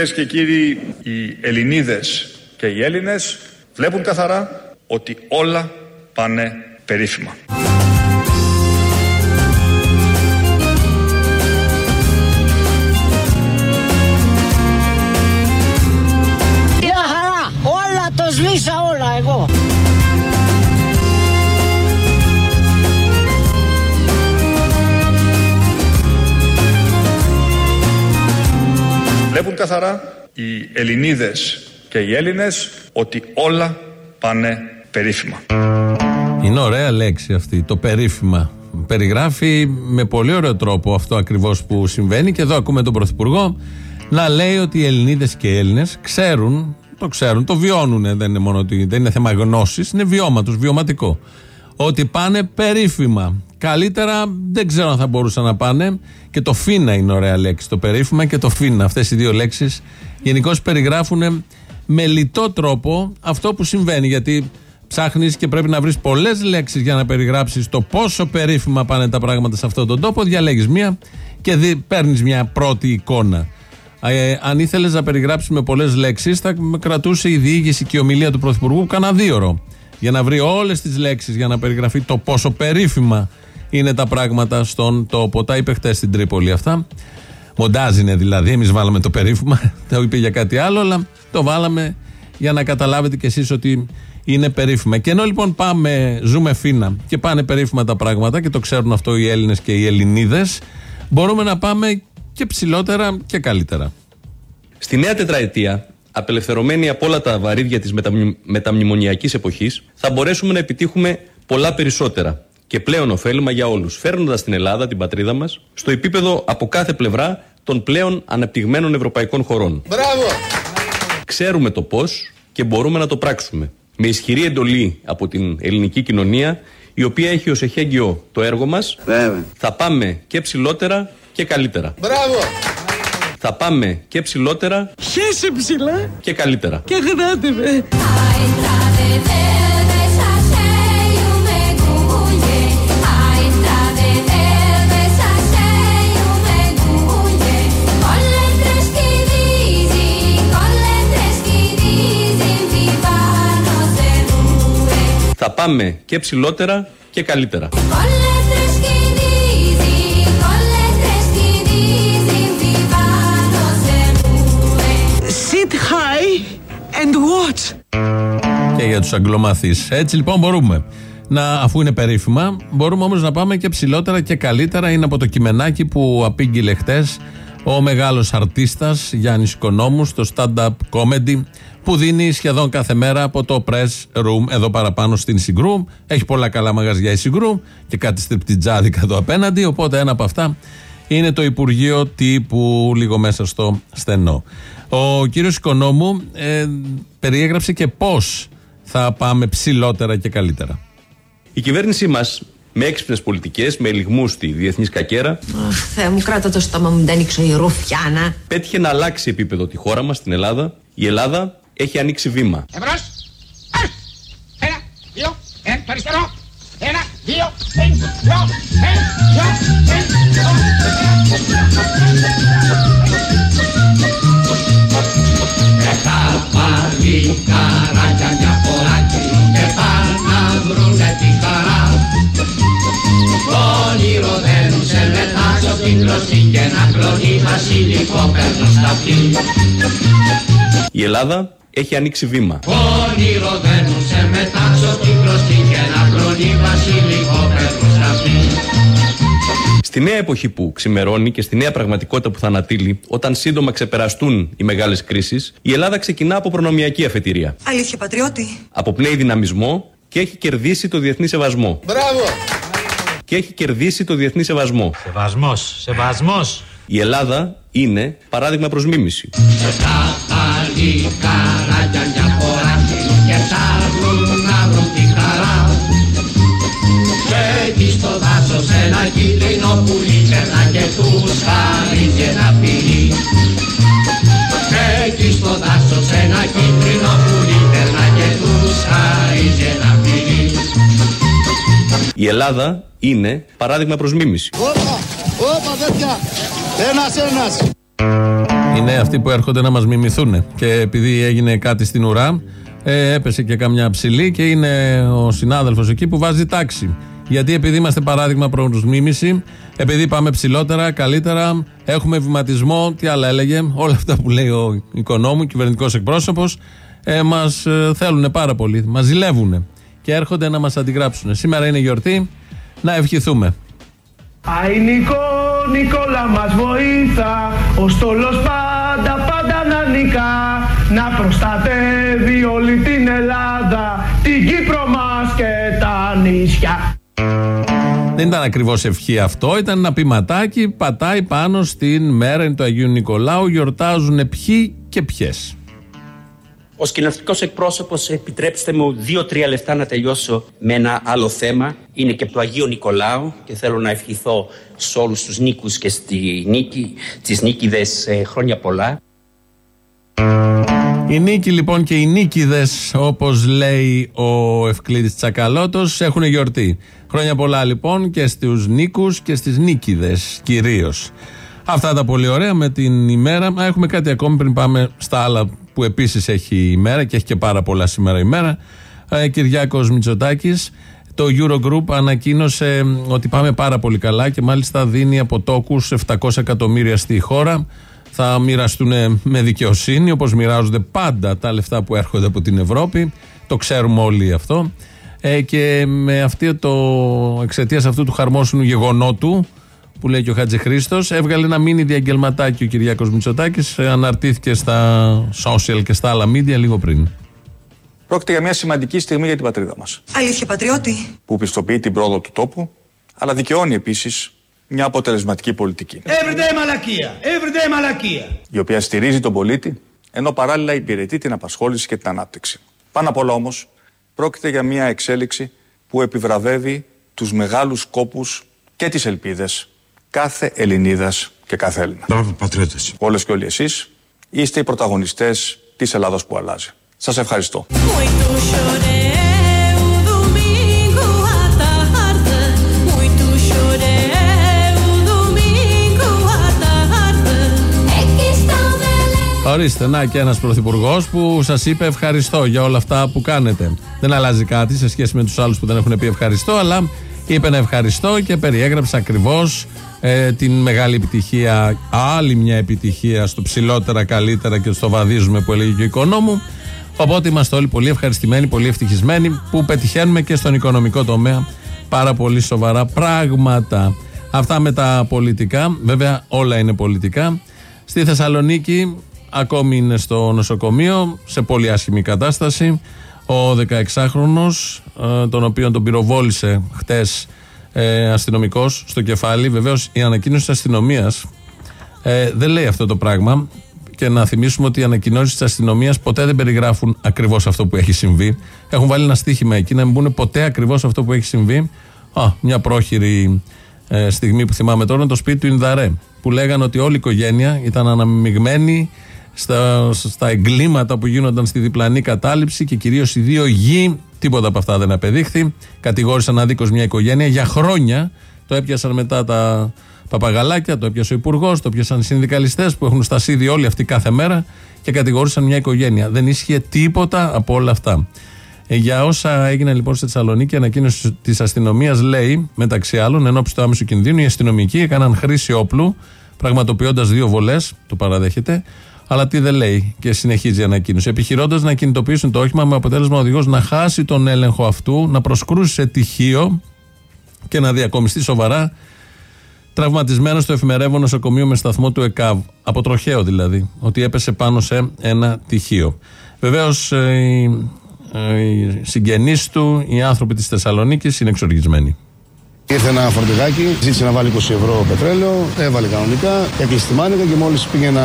Κυρίες και κύριοι, οι Ελληνίδες και οι Έλληνες βλέπουν καθαρά ότι όλα πάνε περίφημα. Μια χαρά! Όλα το σβήσα όλα εγώ! Βλέπουν καθαρά οι Ελληνίδες και οι Έλληνες ότι όλα πάνε περίφημα. Είναι ωραία λέξη αυτή, το περίφημα. Περιγράφει με πολύ ωραίο τρόπο αυτό ακριβώς που συμβαίνει και εδώ ακούμε τον Πρωθυπουργό να λέει ότι οι Ελληνίδες και οι Έλληνες ξέρουν, το ξέρουν, το βιώνουν, δεν είναι μόνο ότι δεν είναι θέμα γνώσης, είναι βιώμα τους, βιωματικό. Ότι πάνε περίφημα. Καλύτερα δεν ξέρω αν θα μπορούσαν να πάνε. Και το φίνα είναι ωραία λέξη. Το περίφημα και το φίνα. Αυτές οι δύο λέξεις γενικώς περιγράφουν με λιτό τρόπο αυτό που συμβαίνει. Γιατί ψάχνεις και πρέπει να βρεις πολλές λέξεις για να περιγράψεις το πόσο περίφημα πάνε τα πράγματα σε αυτόν τον τόπο. Διαλέγεις μία και παίρνεις μια πρώτη εικόνα. Ε, αν ήθελες να περιγράψεις με πολλές λέξεις, θα κρατούσε η διοίκηση και η ομιλία του Πρωθυπουργού κανένα δύο ώρο. Για να βρει όλες τις λέξεις για να περιγραφεί το πόσο περίφημα είναι τα πράγματα στον τόπο. Τα είπε χτες στην Τρίπολη αυτά. Μοντάζ είναι δηλαδή. Εμείς βάλαμε το περίφημα. Το είπε για κάτι άλλο, αλλά το βάλαμε για να καταλάβετε κι εσείς ότι είναι περίφημα. Και ενώ λοιπόν πάμε, ζούμε φίνα και πάνε περίφημα τα πράγματα και το ξέρουν αυτό οι Έλληνες και οι Ελληνίδες, μπορούμε να πάμε και ψηλότερα και καλύτερα. Στη νέα τετραετία, απελευθερωμένοι από όλα τα βαρύδια της μεταμνημονιακής εποχής, θα μπορέσουμε να επιτύχουμε πολλά περισσότερα και πλέον ωφέλιμα για όλους, φέρνοντας την Ελλάδα, την πατρίδα μας, στο επίπεδο από κάθε πλευρά των πλέον αναπτυγμένων ευρωπαϊκών χωρών. Μπράβο! Ξέρουμε το πώς και μπορούμε να το πράξουμε. Με ισχυρή εντολή από την ελληνική κοινωνία, η οποία έχει ως εχέγγυο το έργο μας, θα πάμε και ψηλότερα και καλύτερα. Μπράβο! Θα πάμε και ψηλότερα. Χέσε ψηλά! Και καλύτερα. Και γράτε με! Θα πάμε και ψηλότερα και καλύτερα. Watch. Και για τους αγγλομαθείς. Έτσι λοιπόν μπορούμε. Να, αφού είναι περίφημα, μπορούμε όμως να πάμε και ψηλότερα και καλύτερα. Είναι από το κειμενάκι που απήγγειλε χτες ο μεγάλος αρτίστας Γιάννης Οικονόμου στο stand-up comedy που δίνει σχεδόν κάθε μέρα από το press room εδώ παραπάνω στην Συγκρού. Έχει πολλά καλά μαγαζιά η Συγκρού και κάτι στριπτιτζάδικα εδώ απέναντι. Οπότε ένα από αυτά είναι το Υπουργείο Τύπου λίγο μέσα στο στενό. Ο κύριος Οικονόμου ε, περιέγραψε και πώς θα πάμε ψηλότερα και καλύτερα. Η κυβέρνησή μας με έξυπνες πολιτικές, με ελιγμούς στη διεθνής κακέρα. Αχ, Θεέ μου, κράτα το στόμα μου, μην τα ανοίξω η ρουφιάνα. Πέτυχε να αλλάξει επίπεδο τη χώρα μας, την Ελλάδα. Η Ελλάδα έχει ανοίξει βήμα. Εμπρός! Ένα, δύο, ένα, το αριστερό! Ένα, δύο, ένα, δύο, ένα, δύο, Τα παλικάρια μια φοράκι και πάνε να βρουνε τη χαρά Όνειρο δεν σε μετάξω στην κλωστή και να κλονεί βασιλικό παίρνω στα αυτή Η Ελλάδα έχει ανοίξει βήμα. Όνειρο δεν σε μετάξω στην κλωστή και να κλονεί βασιλικό παίρνω στα αυτή Στη νέα εποχή που ξημερώνει και στη νέα πραγματικότητα που θα ανατείλει, όταν σύντομα ξεπεραστούν οι μεγάλες κρίσεις, η Ελλάδα ξεκινά από προνομιακή αφετηρία. Αλήθεια, πατριώτη. Αποπνέει δυναμισμό και έχει κερδίσει το διεθνή σεβασμό. Μπράβο! Και έχει κερδίσει το διεθνή σεβασμό. Σεβασμός, σεβασμός. Η Ελλάδα είναι παράδειγμα προς μίμηση. Κίτρινο πουλί περνά και τους χαρίζει ένα φιλί Και εκεί στο δάσος ένα κίτρινο πουλί περνά και τους χαρίζει ένα φιλί Η Ελλάδα είναι παράδειγμα προς μίμηση. Όπα! Όπα, τέτοια! Ένας, ένας! Είναι αυτοί που έρχονται να μας μιμηθούν. Και επειδή έγινε κάτι στην ουρά, ε, έπεσε και καμιά ψηλή και είναι ο συνάδελφος εκεί που βάζει τάξη. Γιατί επειδή είμαστε παράδειγμα προ μίμηση, επειδή πάμε ψηλότερα, καλύτερα, έχουμε βηματισμό, τι άλλα έλεγε, όλα αυτά που λέει ο οικονόμου, κυβερνητικός εκπρόσωπος, ε, μας θέλουν πάρα πολύ. Μας ζηλεύουν και έρχονται να μας αντιγράψουν. Σήμερα είναι γιορτή, να ευχηθούμε. Αϊ Νικό, Νικόλα μας βοήθα Ο στόλος πάντα πάντα να νικά Να προστατεύει όλη την Ελλάδα Δεν ήταν ακριβώς ευχή αυτό, ήταν ένα ποιηματάκι. Πατάει πάνω στην μέρα του Αγίου Νικολάου. Γιορτάζουν ποιοι και ποιες. Ω κοινωνικό εκπρόσωπος, επιτρέψτε μου δύο-τρία λεπτά να τελειώσω με ένα άλλο θέμα. Είναι και του Αγίου Νικολάου και θέλω να ευχηθώ σε όλους τους νίκους και στη νίκη, τις νίκηδες χρόνια πολλά. Οι νίκοι λοιπόν και οι νίκηδες, όπως λέει ο Ευκλήδης Τσακαλώτος, έχουν γιορτή. Χρόνια πολλά λοιπόν και στους νίκους και στις νίκηδες κυρίως. Αυτά τα πολύ ωραία με την ημέρα. Α, Έχουμε κάτι ακόμη πριν πάμε στα άλλα που επίσης έχει η ημέρα και έχει και πάρα πολλά σήμερα η ημέρα. Ε, Κυριάκος Μητσοτάκης το Eurogroup ανακοίνωσε ότι πάμε πάρα πολύ καλά και μάλιστα δίνει από τόκους 700 εκατομμύρια στη χώρα. Θα μοιραστούν με δικαιοσύνη όπως μοιράζονται πάντα τα λεφτά που έρχονται από την Ευρώπη. Το ξέρουμε όλοι αυτό. Ε, και με αυτή το εξαιτίας αυτού του χαρμόσυνου γεγονότου που λέει και ο Χατζη Χρήστος, έβγαλε ένα μίνι διαγγελματάκι ο Κυριάκος Μητσοτάκης. Αναρτήθηκε στα social και στα άλλα media λίγο πριν. Πρόκειται για μια σημαντική στιγμή για την πατρίδα μας. Αλήθεια, πατριώτη; Που πιστοποιεί την πρόοδο του τόπου, αλλά δικαιώνει επίσης μια αποτελεσματική πολιτική. Everyday μαλακία. Everyday μαλακία. Η οποία στηρίζει τον πολίτη, ενώ παράλληλα υπηρετεί την απασχόληση και την ανάπτυξη. Πάνω απ' όλα όμως, πρόκειται για μια εξέλιξη που επιβραβεύει τους μεγάλους κόπου και τις ελπίδες κάθε Ελληνίδας και κάθε Έλληνα. Μπράβο, πατριώτες. Όλες και όλοι εσείς είστε οι πρωταγωνιστές της Ελλάδος που αλλάζει. Σας ευχαριστώ. Ορίστε, να και ένας πρωθυπουργός που σας είπε ευχαριστώ για όλα αυτά που κάνετε. Δεν αλλάζει κάτι σε σχέση με τους άλλους που δεν έχουν πει ευχαριστώ, αλλά είπε να ευχαριστώ και περιέγραψε ακριβώς ε, την μεγάλη επιτυχία, άλλη μια επιτυχία στο ψηλότερα, καλύτερα και στο βαδίζουμε που έλεγε και ο οικονόμου. Οπότε είμαστε όλοι πολύ ευχαριστημένοι, πολύ ευτυχισμένοι που πετυχαίνουμε και στον οικονομικό τομέα πάρα πολύ σοβαρά πράγματα. Αυτά με τα πολιτικά, βέβαια όλα είναι πολιτικά. Στη Θεσσαλονίκη ακόμη είναι στο νοσοκομείο, σε πολύ άσχημη κατάσταση. Ο 16χρονος, ε, τον οποίο τον πυροβόλησε χτες ε, αστυνομικός στο κεφάλι. Βεβαίως η ανακοίνωση της αστυνομίας ε, δεν λέει αυτό το πράγμα. Και να θυμίσουμε ότι οι ανακοινώσεις της αστυνομίας ποτέ δεν περιγράφουν ακριβώς αυτό που έχει συμβεί. Έχουν βάλει ένα στίχημα εκεί να μην μπουν ποτέ ακριβώς αυτό που έχει συμβεί. Α, μια πρόχειρη ε, στιγμή που θυμάμαι τώρα είναι το σπίτι του Ινδαρέ. Που λέγανε ότι όλη η οικογένεια ήταν αναμειγμένη στα, στα εγκλήματα που γίνονταν στη διπλανή κατάληψη και κυρίως οι δύο γη. Τίποτα από αυτά δεν απεδείχθη. Κατηγόρησαν αδίκως μια οικογένεια για χρόνια. Το έπιασαν μετά τα παπαγαλάκια, το έπιασε ο Υπουργός, το έπιασαν οι συνδικαλιστές που έχουν στασίδι όλοι αυτοί κάθε μέρα και κατηγόρησαν μια οικογένεια. Δεν ίσχυε τίποτα από όλα αυτά. Ε, για όσα έγιναν λοιπόν στη Θεσσαλονίκη, η ανακοίνωση της αστυνομίας λέει, μεταξύ άλλων, εν ώψη του άμεσου κινδύνου, οι αστυνομικοί έκαναν χρήση όπλου, πραγματοποιώντας δύο βολές, το παραδέχεται, αλλά τι δεν λέει και συνεχίζει η ανακοίνωση. Επιχειρώντας να κινητοποιήσουν το όχημα με αποτέλεσμα ο οδηγός να χάσει τον έλεγχο αυτού, να προσκρούσει σε τυχείο και να διακομιστεί σοβαρά τραυματισμένος στο εφημερεύον νοσοκομείο με σταθμό του ΕΚΑΒ. Από τροχαίο δηλαδή, ότι έπεσε πάνω σε ένα τυχείο. Βεβαίως οι, οι συγγενείς του, οι άνθρωποι της Θεσσαλονίκης είναι εξοργισμένοι. Ήρθε ένα φορτηγάκι, ζήτησε να βάλει 20 ευρώ πετρέλαιο, έβαλε κανονικά, έκλεισε τη μάνικα και μόλις πήγε να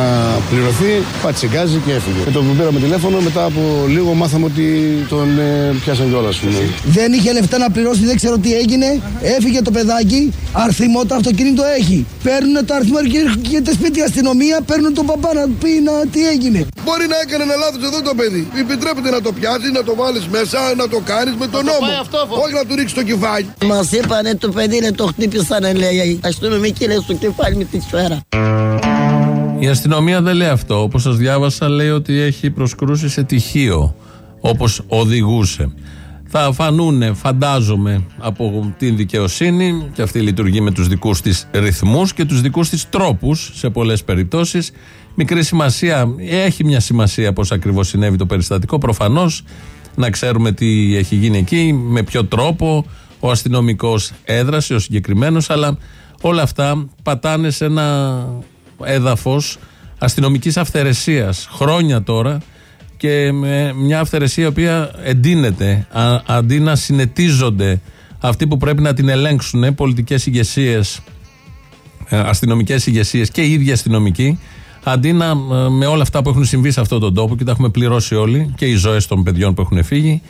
πληρωθεί, πάτησε γκάζι και έφυγε. Με το που πήραμε τηλέφωνο, μετά από λίγο μάθαμε ότι τον ε, πιάσαν κιόλας. Δεν είχε λεφτά να πληρώσει, δεν ξέρω τι έγινε. Έφυγε το παιδάκι, αρθιμό το αυτοκίνητο έχει. Παίρνουν το αριθμό και έρχεται σπίτι η αστυνομία, παίρνουν τον παπά να πει να, τι έγινε. Μπορεί να έκανε ένα λάθος εδώ το παιδί. Επιτρέπεται να το πιάσεις, να το βάλεις μέσα, να το κάνεις με τον νόμο. Όχι να του ρίξεις το κεφάλι. Μας είπανε το παιδί είναι το χτύπησαν λέει αστυνομική λέει στο κεφάλι με τη σφαίρα. Η αστυνομία δεν λέει αυτό. Όπως σας διάβασα, λέει ότι έχει προσκρούσει σε τυχείο. Όπως οδηγούσε. Θα φανούν, φαντάζομαι, από την δικαιοσύνη και αυτή λειτουργεί με τους δικούς της ρυθμούς και τους δικούς της τρόπους σε πολλές περιπτώσεις. Μικρή σημασία, έχει μια σημασία πώς ακριβώς συνέβη το περιστατικό. Προφανώς να ξέρουμε τι έχει γίνει εκεί, με ποιο τρόπο ο αστυνομικός έδρασε, ο συγκεκριμένος, αλλά όλα αυτά πατάνε σε ένα έδαφος αστυνομικής αυθαιρεσίας. Χρόνια τώρα και με μια αυθαιρεσία η οποία εντείνεται α, αντί να συνετίζονται αυτοί που πρέπει να την ελέγξουν, πολιτικές ηγεσίες, αστυνομικές ηγεσίες και οι ίδιοι αστυνομικοί, αντί να με όλα αυτά που έχουν συμβεί σε αυτόν τον τόπο και τα έχουμε πληρώσει όλοι και οι ζωές των παιδιών που έχουν φύγει,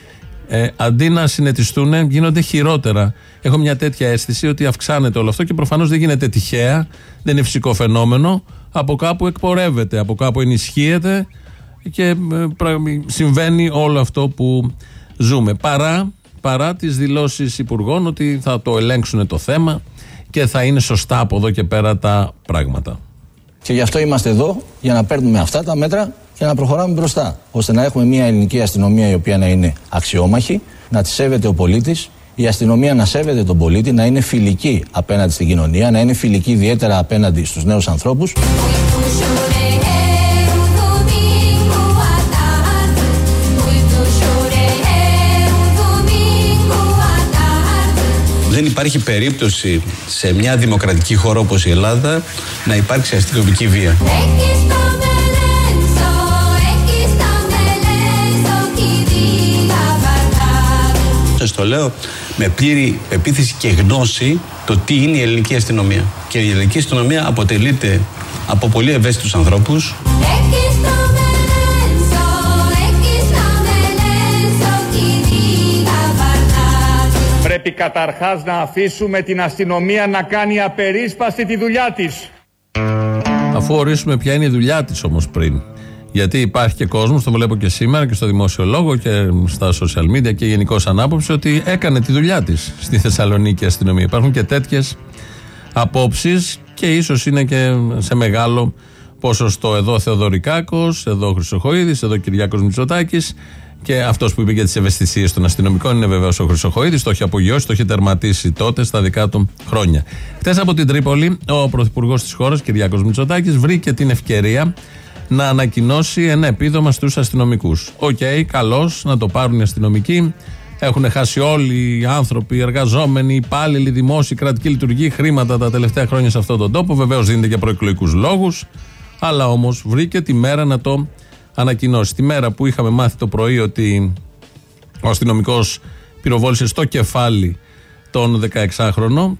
ε, αντί να συνετιστούν, γίνονται χειρότερα. Έχω μια τέτοια αίσθηση ότι αυξάνεται όλο αυτό και προφανώς δεν γίνεται τυχαία, δεν είναι φυσικό φαινόμενο. Από κάπου εκπορεύεται, από κάπου ενισχύεται και ε, συμβαίνει όλο αυτό που ζούμε. Παρά, παρά τις δηλώσεις υπουργών ότι θα το ελέγξουν το θέμα και θα είναι σωστά από εδώ και πέρα τα πράγματα. Και γι' αυτό είμαστε εδώ, για να παίρνουμε αυτά τα μέτρα και να προχωράμε μπροστά. ώστε να έχουμε μια ελληνική αστυνομία η οποία να είναι αξιόμαχη, να τη σέβεται ο πολίτης, η αστυνομία να σέβεται τον πολίτη, να είναι φιλική απέναντι στην κοινωνία, να είναι φιλική ιδιαίτερα απέναντι στους νέους ανθρώπους. Δεν υπάρχει περίπτωση σε μια δημοκρατική χώρα όπως η Ελλάδα να υπάρξει αστυνομική βία. Το λέω με πλήρη επίθεση και γνώση το τι είναι η ελληνική αστυνομία. Και η ελληνική αστυνομία αποτελείται από πολύ ευαίσθητους ανθρώπους Πρέπει καταρχάς να αφήσουμε την αστυνομία να κάνει απερίσπαστη τη δουλειά της. Αφού ορίσουμε ποια είναι η δουλειά της όμως πριν. Γιατί υπάρχει και κόσμος, το βλέπω και σήμερα και στο δημόσιο λόγο και στα social media και γενικώς ανάποψη ότι έκανε τη δουλειά της στη Θεσσαλονίκη αστυνομία. Υπάρχουν και τέτοιες απόψεις και ίσως είναι και σε μεγάλο ποσοστό. Εδώ Θεοδωρικάκος, εδώ Χρυσοχοίδης, εδώ Κυριάκος Μητσοτάκης. Και αυτός που είπε για τις ευαισθησίες των αστυνομικών είναι βεβαίως ο Χρυσοχοίδης. Το έχει απογειώσει, το έχει τερματίσει τότε στα δικά του χρόνια. Χθε από την Τρίπολη, ο πρωθυπουργός της χώρας, Κυριάκος Μητσοτάκης, βρήκε την ευκαιρία να ανακοινώσει ένα επίδομα στους αστυνομικούς. οκ, okay, καλώς να το πάρουν οι αστυνομικοί. Έχουν χάσει όλοι οι άνθρωποι, οι εργαζόμενοι, οι υπάλληλοι, δημόσιοι, κρατικοί λειτουργοί χρήματα τα τελευταία χρόνια σε αυτόν τον τόπο. Βεβαίως δίνεται για προεκλογικούς λόγους. Αλλά όμως βρήκε τη μέρα να το ανακοινώσει. Τη μέρα που είχαμε μάθει το πρωί ότι ο αστυνομικός πυροβόλησε στο κεφάλι τον 16χρονο.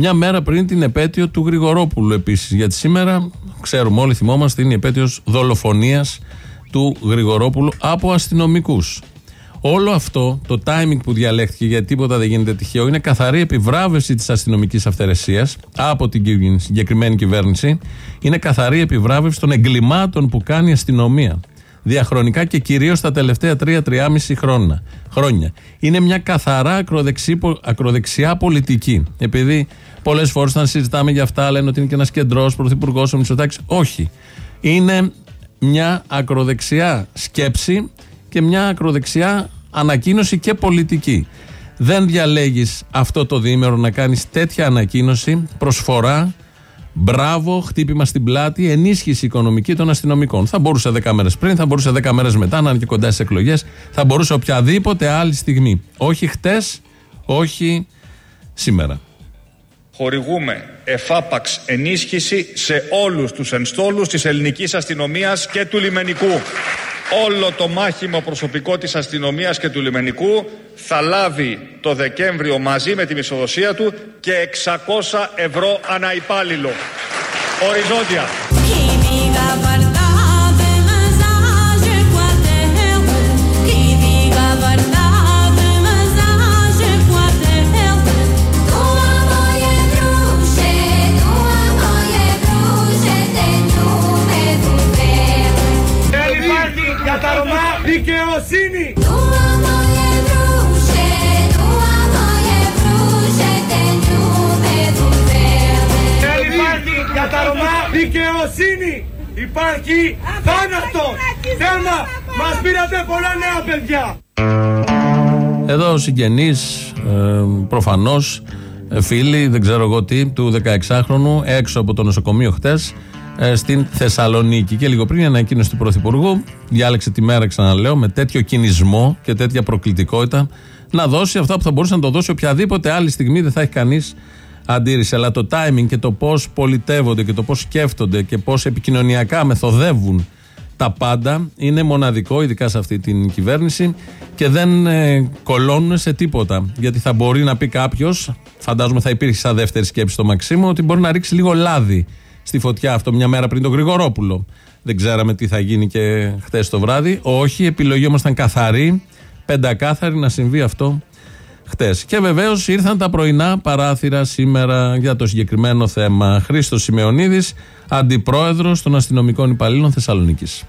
Μια μέρα πριν την επέτειο του Γρηγορόπουλου επίσης. Γιατί σήμερα, ξέρουμε όλοι, θυμόμαστε, είναι η επέτειος δολοφονίας του Γρηγορόπουλου από αστυνομικούς. Όλο αυτό, το timing που διαλέχθηκε, γιατί τίποτα δεν γίνεται τυχαίο, είναι καθαρή επιβράβευση της αστυνομικής αυθαιρεσίας από την συγκεκριμένη κυβέρνηση. Είναι καθαρή επιβράβευση των εγκλημάτων που κάνει η αστυνομία διαχρονικά και κυρίως τα τελευταία 3-3,5 χρόνια. χρόνια. Είναι μια καθαρά ακροδεξιά πολιτική. Επειδή πολλές φορές όταν συζητάμε για αυτά λένε ότι είναι και ένας κεντρός πρωθυπουργός ο Μητσοτάκης. Όχι. Είναι μια ακροδεξιά σκέψη και μια ακροδεξιά ανακοίνωση και πολιτική. Δεν διαλέγεις αυτό το διήμερο να κάνεις τέτοια ανακοίνωση, προσφορά, Μπράβο, χτύπημα στην πλάτη, ενίσχυση οικονομική των αστυνομικών. Θα μπορούσε 10 μέρες πριν, θα μπορούσε 10 μέρες μετά να είναι και κοντά στις εκλογές, θα μπορούσε οποιαδήποτε άλλη στιγμή. Όχι χτες, όχι σήμερα. Χορηγούμε εφάπαξ ενίσχυση σε όλους τους ενστόλους της ελληνικής αστυνομίας και του λιμενικού όλο το μάχημο προσωπικό της αστυνομίας και του λιμενικού θα λάβει το Δεκέμβριο μαζί με τη μισοδοσία του και 600 ευρώ ανά υπάλληλο. Οριζόντια. Δικαιοσύνη! Δεν υπάρχει για τα Ρωμά δικαιοσύνη! Υπάρχει θάνατο! Τέρμα! Μας πήρατε πολλά νέα παιδιά! Εδώ συγγενεί, ε, προφανώς φίλοι, δεν ξέρω εγώ τι, του 16χρονου έξω από το νοσοκομείο χτες στην Θεσσαλονίκη. Και λίγο πριν η ανακοίνωση του Πρωθυπουργού διάλεξε τη μέρα, ξαναλέω, με τέτοιο κινησμό και τέτοια προκλητικότητα να δώσει αυτά που θα μπορούσε να το δώσει οποιαδήποτε άλλη στιγμή δεν θα έχει κανείς αντίρρηση. Αλλά το timing και το πώς πολιτεύονται και το πώς σκέφτονται και πώς επικοινωνιακά μεθοδεύουν τα πάντα είναι μοναδικό, ειδικά σε αυτή την κυβέρνηση και δεν ε, κολώνουν σε τίποτα. Γιατί θα μπορεί να πει κάποιος, φαντάζομαι θα υπήρχε σαν δεύτερη σκέψη στο Μαξίμου, ότι μπορεί να ρίξει λίγο λάδι στη φωτιά αυτό μια μέρα πριν τον Γρηγορόπουλο. Δεν ξέραμε τι θα γίνει και χθες το βράδυ. Όχι, η επιλογή όμως ήταν καθαρή, πεντακάθαρη να συμβεί αυτό χτε. Και βεβαίως ήρθαν τα πρωινά παράθυρα σήμερα για το συγκεκριμένο θέμα. Χρήστος Σιμεωνίδης, αντιπρόεδρος των αστυνομικών υπαλλήλων Θεσσαλονίκης.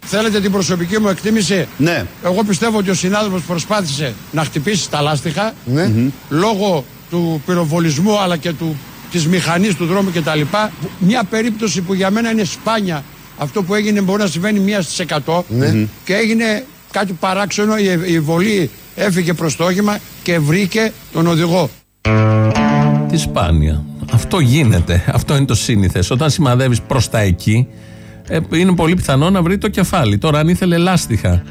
Θέλετε την προσωπική μου εκτίμηση; Ναι. Εγώ πιστεύω ότι ο συνάδελφος προσπάθησε να χτυπήσει τα λάστιχα Ναι. λόγω του πυροβολισμού αλλά και του, της μηχανής του δρόμου κτλ. Μια περίπτωση που για μένα είναι σπάνια. Αυτό που έγινε μπορεί να συμβαίνει μία στις 100 Ναι. και έγινε κάτι παράξενο. Η, η βολή έφυγε προς το όχημα και βρήκε τον οδηγό. Τη σπάνια. Αυτό γίνεται. Αυτό είναι το σύνηθες. Όταν σημαδεύεις προς τα εκεί, ε, είναι πολύ πιθανό να βρει το κεφάλι. Τώρα, αν ήθελε λάστιχα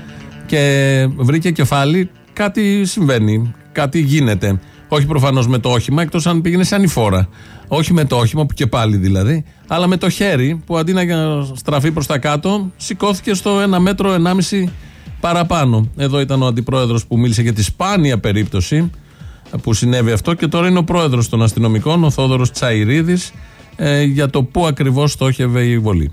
και βρήκε κεφάλι, κάτι συμβαίνει. Κάτι γίνεται. Όχι προφανώς με το όχημα, εκτός αν πήγαινε σε ανηφόρα. Όχι με το όχημα, που και πάλι δηλαδή, αλλά με το χέρι που αντί να στραφεί προς τα κάτω, σηκώθηκε στο ένα μέτρο, ενάμιση παραπάνω. Εδώ ήταν ο αντιπρόεδρος που μίλησε για τη σπάνια περίπτωση που συνέβη αυτό και τώρα είναι ο πρόεδρος των αστυνομικών, ο Θόδωρος Τσαϊρίδης, ε, για το πού ακριβώς στόχευε η βολή.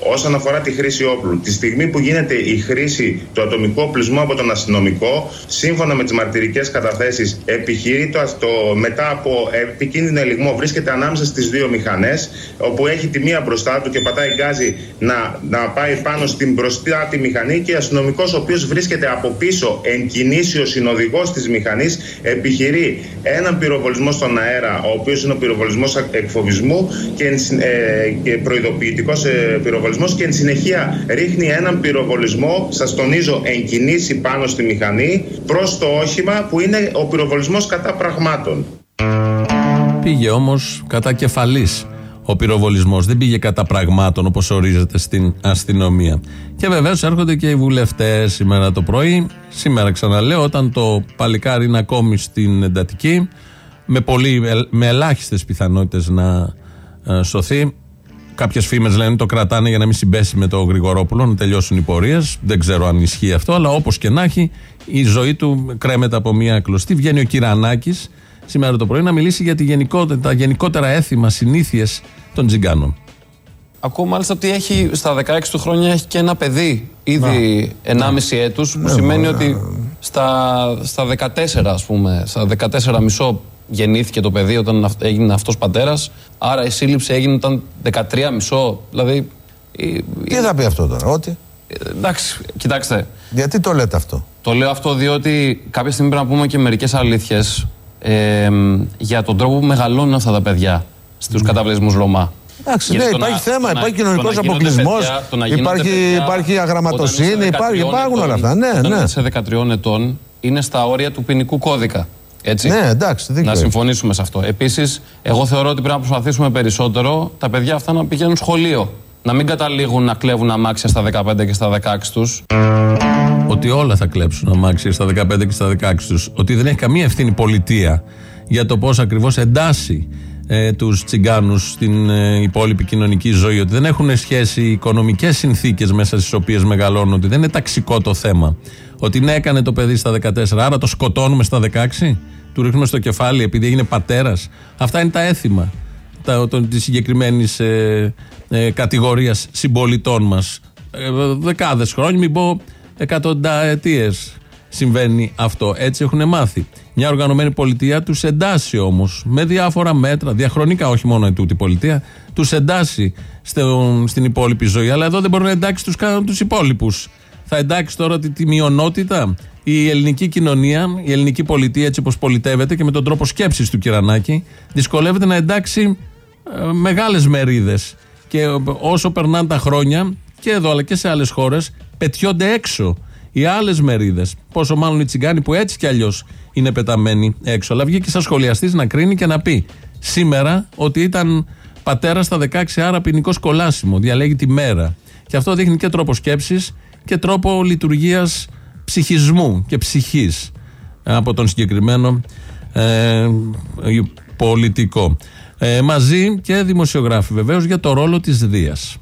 Όσον αφορά τη χρήση όπλου, τη στιγμή που γίνεται η χρήση του ατομικού οπλισμού από τον αστυνομικό, σύμφωνα με τις μαρτυρικές καταθέσεις, επιχειρεί το, το μετά από επικίνδυνο ελιγμό, βρίσκεται ανάμεσα στις δύο μηχανές, όπου έχει τη μία μπροστά του και πατάει γκάζι να, να πάει πάνω στην μπροστά τη μηχανή και ο αστυνομικός, ο οποίος βρίσκεται από πίσω εν κινήσει ο συνοδηγός της μηχανής, επιχειρεί έναν πυροβολισμό στον αέρα, ο οποίος είναι ο πυροβολισμός εκφοβισμού και, εν συ- ε, και προειδοποιητικός πυροβολισμός και εν συνεχεία ρίχνει έναν πυροβολισμό, σας τονίζω, εν κινήσει πάνω στη μηχανή προς το όχημα που είναι ο πυροβολισμός κατά πραγμάτων. Πήγε όμως κατά κεφαλής ο πυροβολισμός. Δεν πήγε κατά πραγμάτων όπως ορίζεται στην αστυνομία. Και βεβαίως έρχονται και οι βουλευτές σήμερα το πρωί. Σήμερα ξαναλέω όταν το παλικάρι είναι ακόμη στην εντατική με, πολύ, με ελάχιστες πιθανότητες να ε, σωθεί. Κάποιες φήμες λένε το κρατάνε για να μην συμπέσει με τον Γρηγορόπουλο, να τελειώσουν οι πορείες. Δεν ξέρω αν ισχύει αυτό, αλλά όπως και να έχει, η ζωή του κρέμεται από μία κλωστή. Βγαίνει ο Κυρανάκης σήμερα το πρωί να μιλήσει για τη γενικότερα, τα γενικότερα έθιμα, συνήθειες των τζιγκάνων. Ακούω μάλιστα ότι έχει στα 16 του χρόνια έχει και ένα παιδί ήδη 1,5 έτους που σημαίνει ότι στα, στα 14 ας πούμε, στα 14 μισό γεννήθηκε το παιδί όταν αυ- έγινε αυτός πατέρας άρα η σύλληψη έγινε όταν 13 μισό δηλαδή Τι θα πει αυτό τώρα, ότι. εντάξει, κοιτάξτε Γιατί το λέτε αυτό; το λέω αυτό διότι κάποια στιγμή πρέπει να πούμε και μερικές αλήθειες ε, για τον τρόπο που μεγαλώνουν αυτά τα παιδιά στους καταβλισμούς Ρωμά. Εντάξει, Γιατί ναι, το υπάρχει να- θέμα, το να- υπάρχει το να κοινωνικός γίνονται αποκλεισμός, παιδιά- το να γίνονται υπάρχει, παιδιά υπάρχει όταν αγραμματοσύνη, είσαι υπάρχει, 13 υπάρχουν όλα ετών, αυτά. Ναι, όταν ναι. είσαι 13 ετών είναι στα όρια του ποινικού κώδικα. Έτσι. Ναι, εντάξει, δίκιο Να έχεις. συμφωνήσουμε σε αυτό. Επίσης, εγώ θεωρώ ότι πρέπει να προσπαθήσουμε περισσότερο τα παιδιά αυτά να πηγαίνουν σχολείο. Να μην καταλήγουν να κλέβουν αμάξια στα 15 και στα 16 τους. Ότι όλα θα κλέψουν αμάξια στα 15 και στα 16 τους. Ότι δεν έχει καμία ευθύνη πολιτεία για το πώς ακριβώς εντάσσει ε, τους τσιγκάνους στην ε, υπόλοιπη κοινωνική ζωή. Ότι δεν έχουν σχέση οι οικονομικές συνθήκες μέσα στις οποίες μεγαλώνουν. Ότι δεν είναι ταξικό το θέμα. Ότι ναι, έκανε το παιδί στα 14, άρα το σκοτώνουμε στα 16. Του ρίχνουμε στο κεφάλι επειδή έγινε πατέρας. Αυτά είναι τα έθιμα τα, το, της συγκεκριμένης ε, ε, κατηγορίας συμπολιτών μας. Ε, δεκάδες χρόνια, μην πω εκατονταετίες συμβαίνει αυτό. Έτσι έχουν μάθει. Μια οργανωμένη πολιτεία τους εντάσσει όμως με διάφορα μέτρα, διαχρονικά όχι μόνο ετούτη πολιτεία, τους εντάσσει στο, στην υπόλοιπη ζωή. Αλλά εδώ δεν μπορεί να εντάξει τους, κα- τους υπόλοιπους. Θα εντάξει τώρα τη, τη μειονότητα, η ελληνική κοινωνία, η ελληνική πολιτεία έτσι όπως πολιτεύεται και με τον τρόπο σκέψης του Κυρανάκη, δυσκολεύεται να εντάξει ε, μεγάλες μερίδες Και όσο περνάνε τα χρόνια και εδώ αλλά και σε άλλες χώρες, πετιόνται έξω οι άλλες μερίδες. Πόσο μάλλον οι τσιγκάνοι που έτσι κι αλλιώς είναι πεταμένοι έξω. Αλλά βγήκε σαν σχολιαστής να κρίνει και να πει σήμερα ότι ήταν πατέρας στα 16 άρα ποινικό κολάσιμο. Διαλέγει τη μέρα. Και αυτό δείχνει και τρόπο σκέψης και τρόπο λειτουργίας ψυχισμού και ψυχής από τον συγκεκριμένο ε, πολιτικό. Ε, μαζί και δημοσιογράφοι βεβαίως για το ρόλο της Δίας.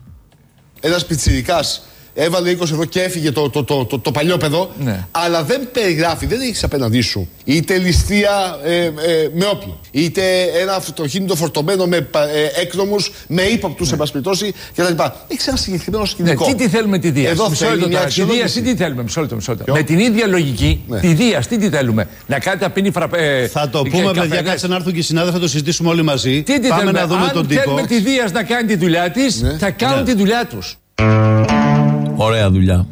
Ένας πιτσιρικάς έβαλε 20 ευρώ και έφυγε το, το, το, το, το παλιό παιδό. Ναι. Αλλά δεν περιγράφει, δεν έχεις απέναντί σου είτε ληστεία ε, ε, με όπλο, είτε ένα αυτοκίνητο φορτωμένο με ε, έκδομους, με ύποπτους ναι. εμπασπιτώσει κτλ. Έχεις ένα συγκεκριμένο Ναι, σκηνικό. τι, τι θέλουμε τη Δία; Εδώ Μισό θέλει λεπτό μια τώρα. Τη Δία, αξιολόγηση. τι θέλουμε, μισό λεπτό, μισό λεπτό. Ποιο; Με την ίδια λογική, Ναι. τη Δία, τι τι θέλουμε; Να κάνετε να πίνει φραπέ. Θα το πούμε, παιδιά, κάτσε να έρθουν και οι συνάδελφοι, θα το συζητήσουμε όλοι μαζί. Τι τι Πάμε θέλουμε; να δούμε Αν τον τύπο. θέλουμε τη Δίας να κάνει τη δουλειά της, θα κάνουν Ναι. τη δουλειά τους. Ωραία δουλειά.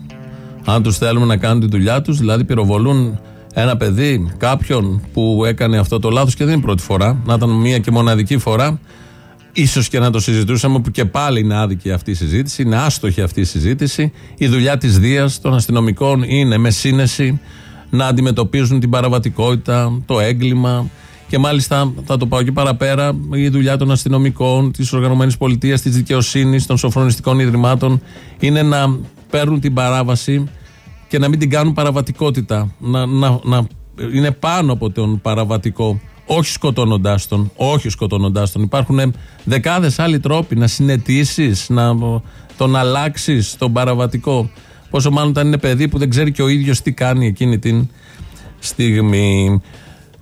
Αν τους θέλουμε να κάνουν τη δουλειά τους, δηλαδή πυροβολούν ένα παιδί, κάποιον που έκανε αυτό το λάθος και δεν είναι η πρώτη φορά, να ήταν μία και μοναδική φορά, ίσως και να το συζητούσαμε, που και πάλι είναι άδικη αυτή η συζήτηση, είναι άστοχη αυτή η συζήτηση. Η δουλειά της Δίας των αστυνομικών είναι με σύνεση να αντιμετωπίζουν την παραβατικότητα, το έγκλημα. Και μάλιστα θα το πάω και παραπέρα, η δουλειά των αστυνομικών, της οργανωμένης πολιτείας, της δικαιοσύνης, των σοφρονιστικών ιδρυμάτων είναι να παίρνουν την παράβαση και να μην την κάνουν παραβατικότητα. Να, να, να είναι πάνω από τον παραβατικό. Όχι σκοτώνοντάς τον. Όχι σκοτώνοντάς τον. Υπάρχουν δεκάδες άλλοι τρόποι να συνετίσει, να τον αλλάξεις τον παραβατικό. Πόσο μάλλον όταν είναι παιδί που δεν ξέρει και ο ίδιος τι κάνει εκείνη την στιγμή.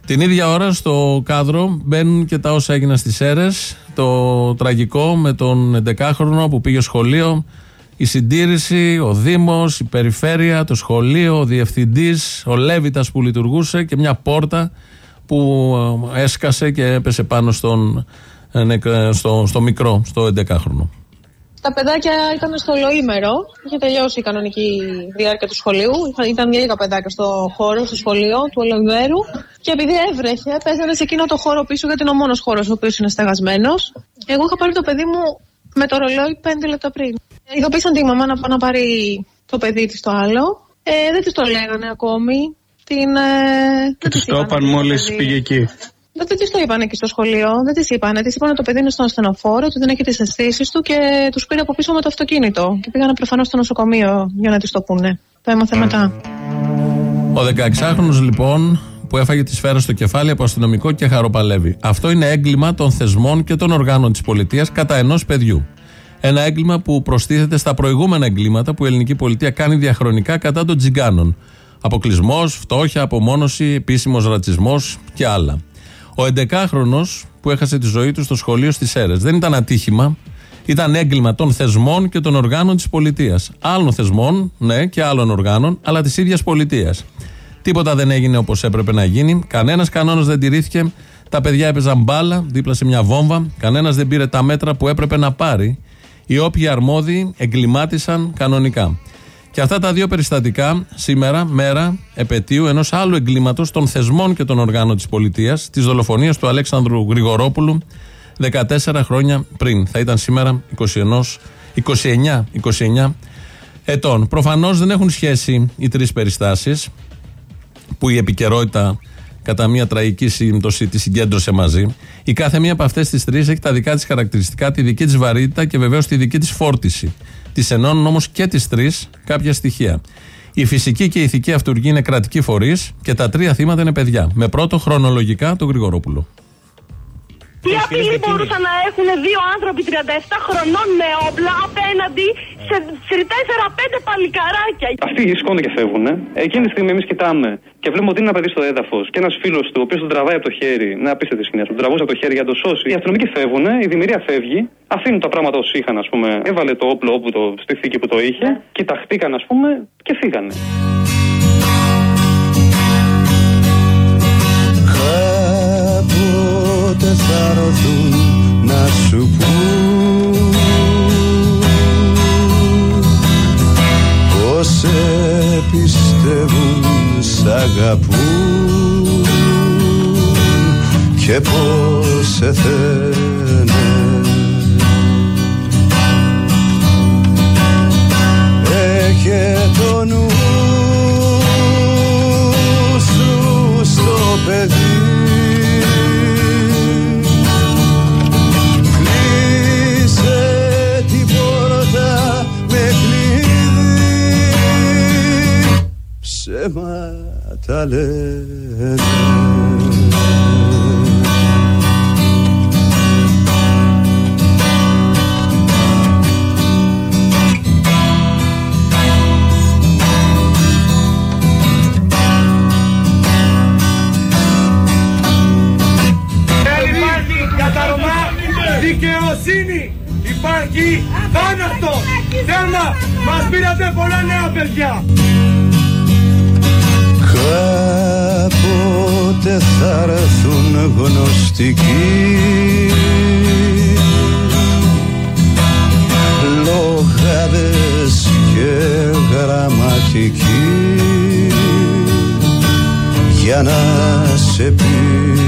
Την ίδια ώρα στο κάδρο μπαίνουν και τα όσα έγιναν στις αίρες Το τραγικό με τον 11χρονο που πήγε σχολείο η συντήρηση, ο Δήμος, η περιφέρεια, το σχολείο, ο διευθυντής, ο Λέβητας που λειτουργούσε και μια πόρτα που ε, έσκασε και έπεσε πάνω στον, ε, νεκ- στο, στο μικρό, στο 11χρονο. Τα παιδάκια ήταν στο ολοήμερο. Είχε τελειώσει η κανονική διάρκεια του σχολείου. Είχα- Ήταν λίγα παιδάκια στο χώρο, στο σχολείο του ολοημέρου. Και επειδή έβρεχε, παίζανε σε εκείνο το χώρο πίσω, γιατί είναι ο μόνος χώρος ο οποίος είναι στεγασμένος. Εγώ είχα πάρει το παιδί μου με το ρολόι 5 λεπτά πριν. Ειδοποίησαν τη μαμά να πάει να πάρει το παιδί της το άλλο. Ε, δεν της το λέγανε ακόμη. Την, ε, Και τους το είπαν μόλι πήγε εκεί. δεν της το είπαν εκεί στο σχολείο, δεν της είπαν. Της είπαν ότι το παιδί είναι στον ασθενοφόρο, ότι δεν έχει τις αισθήσεις του και τους πήρε από πίσω με το αυτοκίνητο. Και πήγανε προφανώς στο νοσοκομείο για να της το πούνε. Το έμαθε μετά. Ο 16χρονο λοιπόν που έφαγε τη σφαίρα στο κεφάλι από αστυνομικό και χαροπαλεύει. Αυτό είναι έγκλημα των θεσμών και των οργάνων της πολιτείας κατά ενός παιδιού. Ένα έγκλημα που προστίθεται στα προηγούμενα εγκλήματα που η ελληνική πολιτεία κάνει διαχρονικά κατά των τζιγκάνων. Αποκλεισμός, φτώχεια, απομόνωση, επίσημος ρατσισμός και άλλα. Ο 11χρονο που έχασε τη ζωή του στο σχολείο στις αίρε δεν ήταν ατύχημα, ήταν έγκλημα των θεσμών και των οργάνων της πολιτείας. Άλλων θεσμών, ναι, και άλλων οργάνων, αλλά της ίδιας πολιτείας. Τίποτα δεν έγινε όπως έπρεπε να γίνει. Κανένας κανόνας δεν τηρήθηκε. Τα παιδιά έπαιζαν μπάλα δίπλα σε μια βόμβα. Κανένας δεν πήρε τα μέτρα που έπρεπε να πάρει. Οι όποιοι αρμόδιοι εγκλημάτισαν κανονικά. Και αυτά τα δύο περιστατικά σήμερα, μέρα επαιτίου ενός άλλου εγκλήματος των θεσμών και των οργάνων της πολιτείας, της δολοφονίας του Αλέξανδρου Γρηγορόπουλου 14 χρόνια πριν. Θα ήταν σήμερα 21, 29, 29 ετών. Προφανώς δεν έχουν σχέση οι τρεις περιστάσεις που η επικαιρότητα κατά μια τραγική σύμπτωση τη συγκέντρωσε μαζί. Η κάθε μία από αυτές τις τρεις έχει τα δικά της χαρακτηριστικά, τη δική της βαρύτητα και βεβαίως τη δική της φόρτιση. Τις ενώνουν όμως και τις τρεις κάποια στοιχεία. Η φυσική και η ηθική αυτούργη είναι κρατικοί φορείς και τα τρία θύματα είναι παιδιά. Με πρώτο χρονολογικά τον Γρηγορόπουλο. Τι απειλή μπορούσαν να έχουν δύο άνθρωποι 37 χρονών με όπλα απέναντι σε, σε 4-5 παλικαράκια; Αυτοί σηκώνονται και φεύγουν. Εκείνη τη στιγμή εμείς κοιτάμε και βλέπουμε ότι είναι ένα παιδί στο έδαφος και ένας φίλος του, ο οποίος τον τραβάει από το χέρι. Να απίστευτη σκηνή, τον τραβούσε από το χέρι για να το σώσει. Οι αστυνομικοί φεύγουν, η δημιουργία φεύγει, αφήνουν τα πράγματα όσοι είχαν, ας πούμε. Έβαλε το όπλο όπου το, στη θήκη που το είχε, κοιταχτήκαν, ας πούμε, και φύγανε νιώθουν να σου πούν. Πως σε πιστεύουν σ' αγαπούν και πως σε θένε Έχε το νου σου στο παιδί. Τα Ρωμά δικαιοσύνη. Υπάρχει θάνατο. Θέμα. Μας πήρατε πολλά νέα παιδιά. Κάποτε θα έρθουν γνωστικοί. Λογάδες και γραμματικοί. Για να σε πείσουν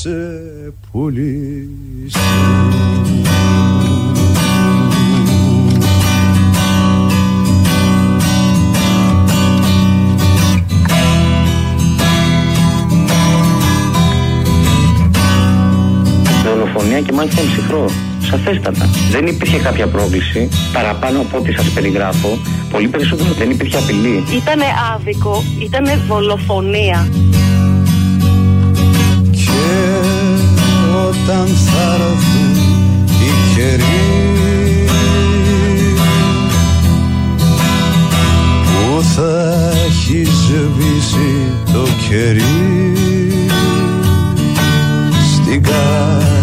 σε πουλήσω Δολοφονία και μάλιστα ψυχρό. Σαφέστατα. Δεν υπήρχε κάποια πρόκληση παραπάνω από ό,τι σας περιγράφω. Πολύ περισσότερο δεν υπήρχε απειλή. Ήτανε άδικο, ήτανε δολοφονία. Όταν θα έρθουν οι καιροί που θα έχει σβήσει το κερί στην καταιγίδα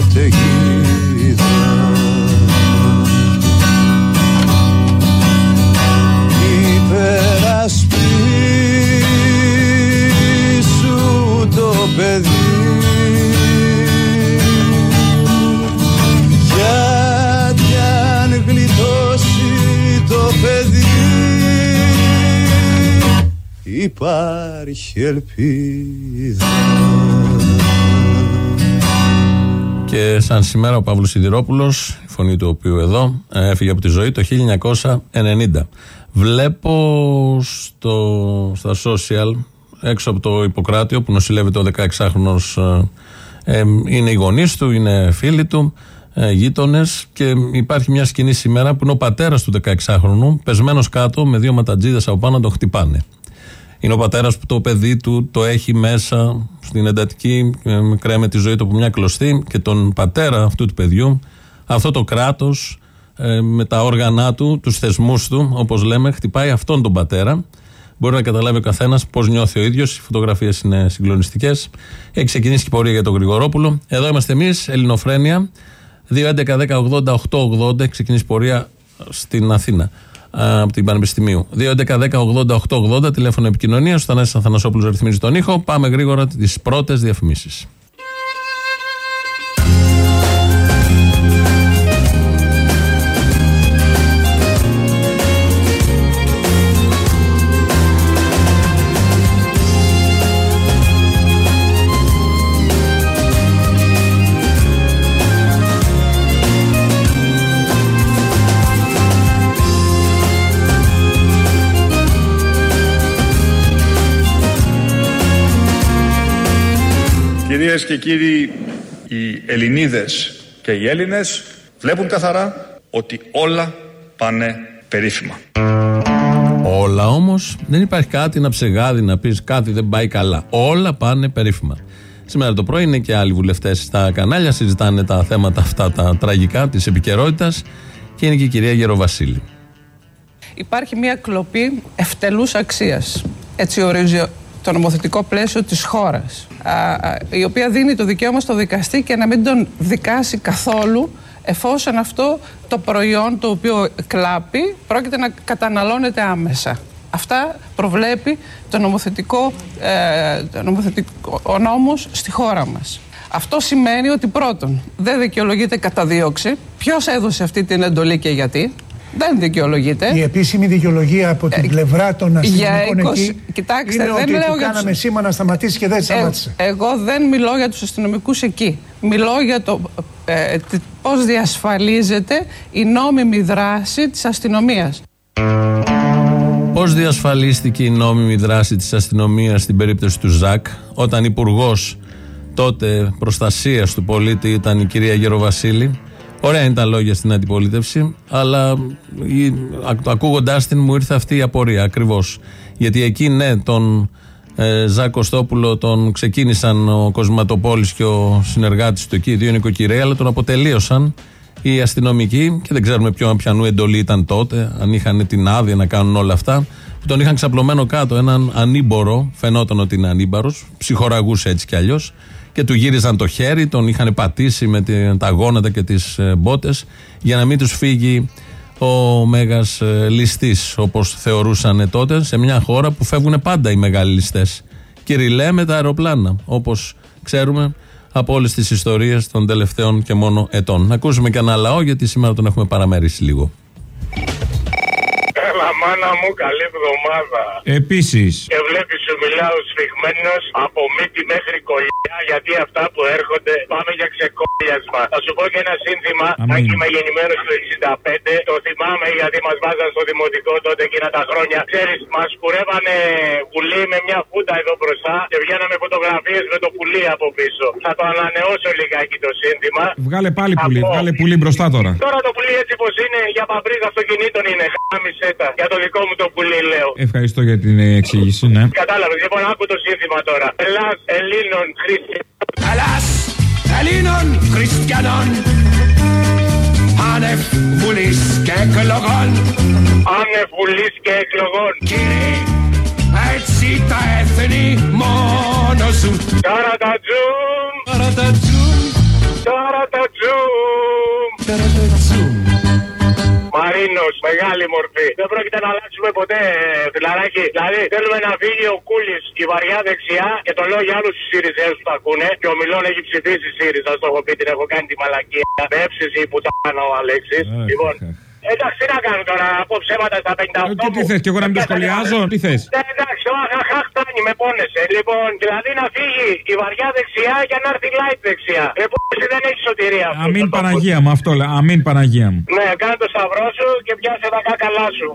υπάρχει ελπίδα Και σαν σήμερα ο Παύλος Σιδηρόπουλος, η φωνή του οποίου εδώ, ε, έφυγε από τη ζωή το 1990. Βλέπω στο, στα social, έξω από το Ιπποκράτιο που νοσηλεύεται ο 16χρονος, ε, ε, είναι οι γονείς του, είναι φίλοι του, ε, γείτονες και υπάρχει μια σκηνή σήμερα που είναι ο πατέρας του 16χρονου, πεσμένος κάτω με δύο ματατζίδες από πάνω να το χτυπάνε. Είναι ο πατέρας που το παιδί του το έχει μέσα στην εντατική, ε, κρέμε τη ζωή του από μια κλωστή και τον πατέρα αυτού του παιδιού, αυτό το κράτος με τα όργανα του, τους θεσμούς του, όπως λέμε, χτυπάει αυτόν τον πατέρα. Μπορεί να καταλάβει ο καθένας πώς νιώθει ο ίδιος. Οι φωτογραφίες είναι συγκλονιστικές. Έχει ξεκινήσει και η πορεία για τον Γρηγορόπουλο. Εδώ είμαστε εμείς, Ελληνοφρένια. 2.11.10.80.880. Έχει ξεκινήσει η πορεία στην Αθήνα από την Πανεπιστημίου. 2.11.10.80.880 τηλέφωνο επικοινωνίας. Ο Θανάσης Αθανασόπουλος ρυθμίζει τον ήχο. Πάμε γρήγορα τις πρώτες διαφημίσεις. Κυρίες και κύριοι, οι Ελληνίδες και οι Έλληνες βλέπουν καθαρά ότι όλα πάνε περίφημα. Όλα όμως δεν υπάρχει κάτι να ψεγάδι να πεις κάτι δεν πάει καλά. Όλα πάνε περίφημα. Σήμερα το πρωί είναι και άλλοι βουλευτές στα κανάλια, συζητάνε τα θέματα αυτά τα τραγικά της επικαιρότητας και είναι και η κυρία Γεροβασίλη. Υπάρχει μια κλοπή ευτελούς αξίας. Έτσι ορίζει το νομοθετικό πλαίσιο της χώρας, α, α, η οποία δίνει το δικαίωμα στο δικαστή και να μην τον δικάσει καθόλου εφόσον αυτό το προϊόν το οποίο κλάπει πρόκειται να καταναλώνεται άμεσα. Αυτά προβλέπει το νομοθετικό, ε, το νομοθετικό ο νόμος στη χώρα μας. Αυτό σημαίνει ότι πρώτον δεν δικαιολογείται καταδίωξη. Ποιος έδωσε αυτή την εντολή και γιατί; Δεν δικαιολογείται. Η επίσημη δικαιολογία από την πλευρά των για αστυνομικών 20 εκεί Κοιτάξτε, είναι δεν ότι λέω του για κάναμε τους- σήμα να σταματήσει και δεν Ε, σταμάτησε. εγώ δεν μιλώ για τους αστυνομικούς εκεί. Μιλώ για το ε, τι- πώς διασφαλίζεται η νόμιμη δράση της αστυνομίας. Πώς διασφαλίστηκε η νόμιμη δράση της αστυνομίας στην περίπτωση του Ζακ, όταν υπουργός τότε προστασίας του πολίτη ήταν η κυρία Γεροβασίλη; Ωραία είναι τα λόγια στην αντιπολίτευση, αλλά ακούγοντάς την μου ήρθε αυτή η απορία ακριβώς. Γιατί εκεί, ναι, τον ε, Ζακ Κωστόπουλο τον ξεκίνησαν ο Κοσματοπόλης και ο συνεργάτης του εκεί, οι δύο νοικοκυρέοι, αλλά τον αποτελείωσαν οι αστυνομικοί και δεν ξέρουμε ποιο πιανού εντολή ήταν τότε, αν είχαν την άδεια να κάνουν όλα αυτά. Που τον είχαν ξαπλωμένο κάτω έναν ανήμπορο, φαινόταν ότι είναι ανήμπαρος, ψυχοραγούσε έτσι κι αλλιώς. Και του γύριζαν το χέρι, τον είχαν πατήσει με τη- τα γόνατα και τις μπότες για να μην τους φύγει ο μέγας ληστής, όπως θεωρούσαν τότε, σε μια χώρα που φεύγουν πάντα οι μεγάλοι ληστές. Κυριλέ με τα αεροπλάνα, όπως ξέρουμε από όλες τις ιστορίες των τελευταίων και μόνο ετών. Να ακούσουμε και ένα λαό, γιατί σήμερα τον έχουμε παραμερίσει λίγο. Έλα μάνα μου, καλή εβδομάδα. Επίσης. Και βλέπεις σου μιλάω σφιγμένος από μύτη μέχρι κολλιά γιατί αυτά που έρχονται πάμε για ξεκόλιασμα. Θα σου πω και ένα σύνθημα. Αν είμαι γεννημένος το 65, το θυμάμαι γιατί μας βάζαν στο δημοτικό τότε εκείνα τα χρόνια. Ξέρεις, μας κουρεύανε πουλί με μια φούτα εδώ μπροστά και βγαίναμε φωτογραφίες με το πουλί από πίσω. Θα το ανανεώσω λιγάκι το σύνθημα. Βγάλε πάλι πουλί, βγάλε πουλί μπροστά τώρα. Τώρα το πουλί έτσι πως είναι για παμπρίζα αυτοκινήτων είναι. Χάμισε τα. Για το δικό μου το πουλί λέω. Ευχαριστώ για την εξήγηση, ναι. Κατάλαβες. Λοιπόν, άκου το σύνθημα τώρα. Ελλάς Ελλήνων Χριστιανών. Ελλάς Ελλήνων Χριστιανών Άνευ βουλής και εκλογών Άνευ βουλής και εκλογών Κύριε, έτσι τα έθνη μόνο σου Ταρατατζούμ Ταρατατζούμ Ταρατατζούμ Μαρίνος, μεγάλη μορφή. Δεν πρόκειται να αλλάξουμε ποτέ, φιλαράκι. Δηλαδή, θέλουμε να φύγει ο Κούλης η βαριά δεξιά και το λέω για άλλου τους Σιριζέου που τα ακούνε. Και ο Μιλόν έχει ψηφίσει ΣΥΡΙΖΑ, στο έχω πει, την έχω κάνει τη μαλακία. Με έψηση που τα κάνω ο Αλέξη. Λοιπόν, εντάξει, τι να κάνω τώρα, από ψέματα στα 58. Και τι θες, και εγώ να μην το σχολιάζω, τι θες; Ναι, εντάξει, ο αχαχά φτάνει, με πόνεσαι. Λοιπόν, δηλαδή να φύγει η βαριά δεξιά και να έρθει η light δεξιά. Ε, που εσύ δεν έχεις σωτηρία αυτό. Αμήν Παναγία μου, αυτό λέει. Αμήν Παναγία μου. Ναι, κάνε το σταυρό σου και πιάσε τα κάκαλά σου.